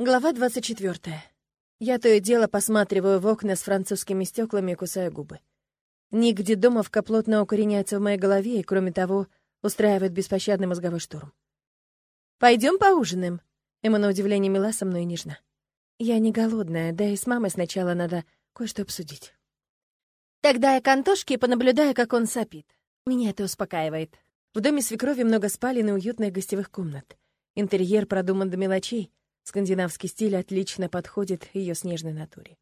Глава 24. Я то и дело посматриваю в окна с французскими стеклами и кусаю губы. Ник Дедомовка плотно укореняется в моей голове и, кроме того, устраивает беспощадный мозговой штурм. Пойдем поужинаем?» Эмма на удивление мила со мной и нежна. «Я не голодная, да и с мамой сначала надо кое-что обсудить». Тогда я к Антошке понаблюдаю, как он сопит. Меня это успокаивает. В доме свекрови много спален и уютных гостевых комнат. Интерьер продуман до мелочей — Скандинавский стиль отлично подходит ее снежной натуре.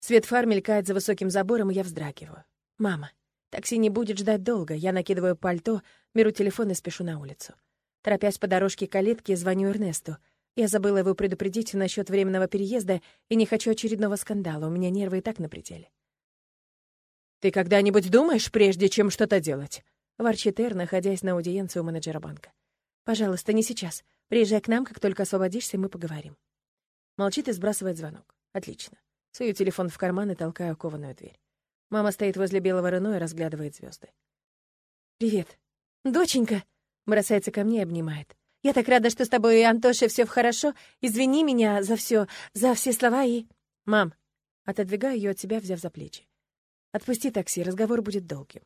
Свет фар мелькает за высоким забором, и я вздрагиваю. «Мама, такси не будет ждать долго. Я накидываю пальто, беру телефон и спешу на улицу. Торопясь по дорожке калитки, звоню Эрнесту. Я забыла его предупредить насчет временного переезда и не хочу очередного скандала. У меня нервы и так на пределе. «Ты когда-нибудь думаешь, прежде чем что-то делать?» — ворчит Эр, находясь на аудиенции у менеджера банка. «Пожалуйста, не сейчас. Приезжай к нам, как только освободишься, мы поговорим». Молчит и сбрасывает звонок. Отлично. Сую телефон в карман и толкаю кованую дверь. Мама стоит возле белого Рено и разглядывает звезды. «Привет. Доченька!» Бросается ко мне и обнимает. «Я так рада, что с тобой и Антоше все хорошо. Извини меня за все, за все слова и...» «Мам!» Отодвигаю ее от себя, взяв за плечи. «Отпусти такси, разговор будет долгим».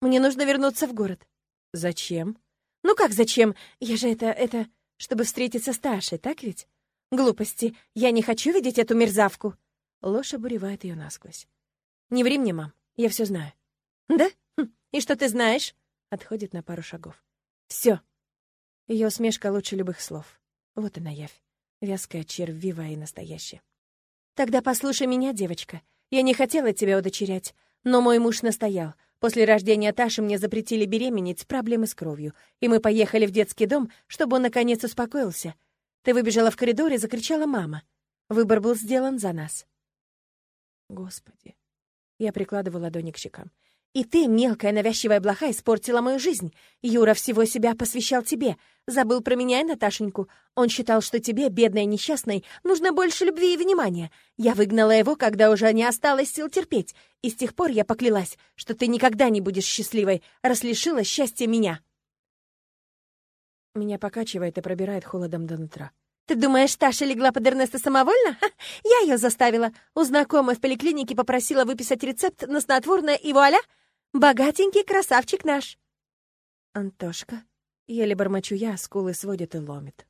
«Мне нужно вернуться в город». «Зачем?» «Ну как зачем? Я же это... это...» чтобы встретиться с Ташей, так ведь? Глупости. Я не хочу видеть эту мерзавку. Ложь обуревает ее насквозь. Не ври мне, мам. Я все знаю. Да? Хм. И что ты знаешь? Отходит на пару шагов. Все. Ее усмешка лучше любых слов. Вот она явь. Вязкая, червивая и настоящая. Тогда послушай меня, девочка. Я не хотела тебя удочерять, но мой муж настоял. После рождения Таши мне запретили беременеть, проблемы с кровью, и мы поехали в детский дом, чтобы он наконец успокоился. Ты выбежала в коридор и закричала «мама». Выбор был сделан за нас. Господи. Я прикладываю ладони к щекам. И ты, мелкая навязчивая блоха, испортила мою жизнь. Юра всего себя посвящал тебе. Забыл про меня и Наташеньку. Он считал, что тебе, бедной несчастной, нужно больше любви и внимания. Я выгнала его, когда уже не осталось сил терпеть. И с тех пор я поклялась, что ты никогда не будешь счастливой, раз лишила счастья меня. Меня покачивает и пробирает холодом до нутра. «Ты думаешь, Таша легла под Эрнеста самовольно? Ха, я ее заставила. У знакомой в поликлинике попросила выписать рецепт на снотворное, и вуаля! Богатенький красавчик наш!» «Антошка», — еле бормочу я, скулы сводит и ломит.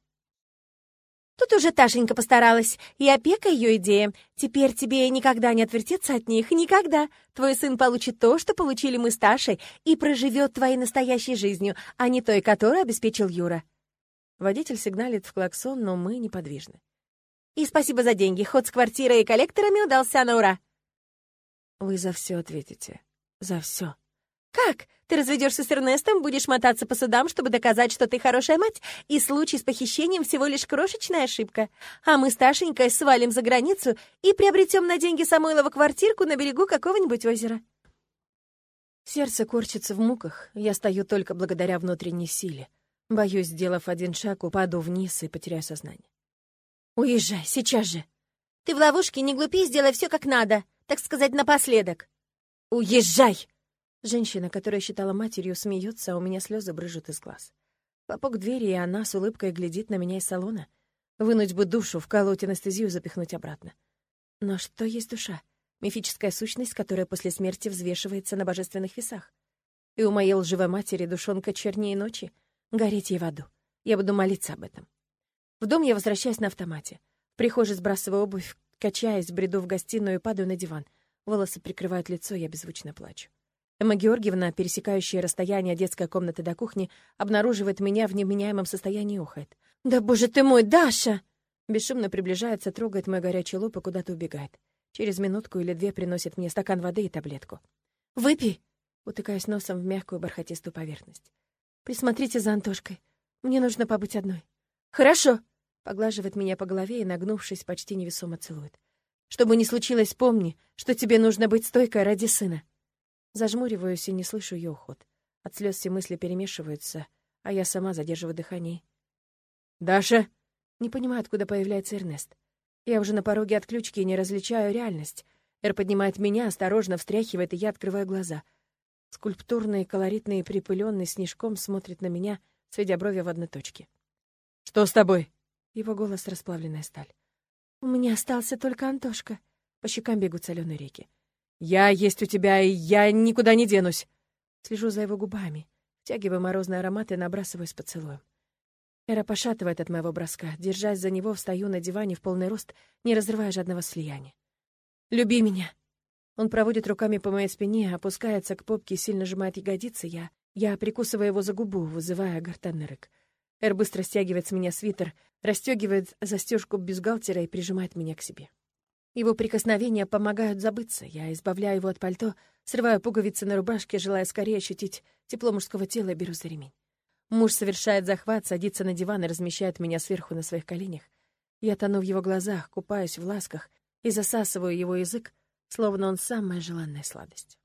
Тут уже Ташенька постаралась, и опека ее идея. Теперь тебе никогда не отвертеться от них, никогда. Твой сын получит то, что получили мы с Ташей, и проживет твоей настоящей жизнью, а не той, которую обеспечил Юра. Водитель сигналит в клаксон, но мы неподвижны. И спасибо за деньги. Ход с квартирой и коллекторами удался на ура. Вы за все ответите за все. «Как? Ты разведешься с Эрнестом, будешь мотаться по судам, чтобы доказать, что ты хорошая мать, и случай с похищением всего лишь крошечная ошибка. А мы с Ташенькой свалим за границу и приобретем на деньги Самойлова квартирку на берегу какого-нибудь озера». Сердце корчится в муках, я стою только благодаря внутренней силе. Боюсь, сделав один шаг, упаду вниз и потеряю сознание. «Уезжай, сейчас же!» «Ты в ловушке, не глупи, сделай все как надо, так сказать, напоследок!» «Уезжай!» Женщина, которая считала матерью, смеется, а у меня слезы брыжут из глаз. К двери, и она с улыбкой глядит на меня из салона. Вынуть бы душу, вколоть анестезию, запихнуть обратно. Но что есть душа? Мифическая сущность, которая после смерти взвешивается на божественных весах. И у моей лживой матери душонка чернее ночи. Гореть ей в аду. Я буду молиться об этом. В дом я возвращаюсь на автомате. В прихожей сбрасываю обувь, качаясь, бреду в гостиную и падаю на диван. Волосы прикрывают лицо, я беззвучно плачу. Эмма Георгиевна, пересекающая расстояние детской комнаты до кухни, обнаруживает меня в невменяемом состоянии и охает. «Да боже ты мой, Даша!» Бесшумно приближается, трогает мой горячий лоб и куда-то убегает. Через минутку или две приносит мне стакан воды и таблетку. «Выпей!» Утыкаясь носом в мягкую бархатистую поверхность. «Присмотрите за Антошкой. Мне нужно побыть одной». «Хорошо!» Поглаживает меня по голове и, нагнувшись, почти невесомо целует. Что бы ни случилось, помни, что тебе нужно быть стойкой ради сына. Зажмуриваюсь и не слышу ее уход. От слез все мысли перемешиваются, а я сама задерживаю дыхание. «Даша!» Не понимаю, откуда появляется Эрнест. Я уже на пороге отключки и не различаю реальность. Эр поднимает меня, осторожно встряхивает, и я открываю глаза. Скульптурный, колоритный и припыленный снежком смотрит на меня, сведя брови в одной точке. «Что с тобой?» Его голос — расплавленная сталь. «У меня остался только Антошка». По щекам бегут соленые реки. «Я есть у тебя, и я никуда не денусь!» Слежу за его губами, втягиваю морозный аромат и набрасываюсь поцелуем. Эра пошатывает от моего броска. Держась за него, встаю на диване в полный рост, не разрывая жадного слияния. «Люби меня!» Он проводит руками по моей спине, опускается к попке и сильно сжимает ягодицы. Я, я прикусываю его за губу, вызывая гортанный рык. Эр быстро стягивает с меня свитер, расстегивает застежку бюстгальтера и прижимает меня к себе. Его прикосновения помогают забыться. Я избавляю его от пальто, срываю пуговицы на рубашке, желая скорее ощутить тепло мужского тела и беру за ремень. Муж совершает захват, садится на диван и размещает меня сверху на своих коленях. Я тону в его глазах, купаюсь в ласках и засасываю его язык, словно он самая желанная сладость.